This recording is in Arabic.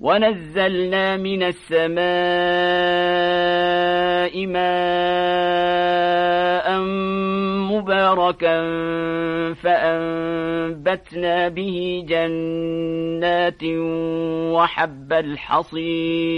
ونزلنا من السماء ماء مباركا فأنبتنا به جنات وحب الحصير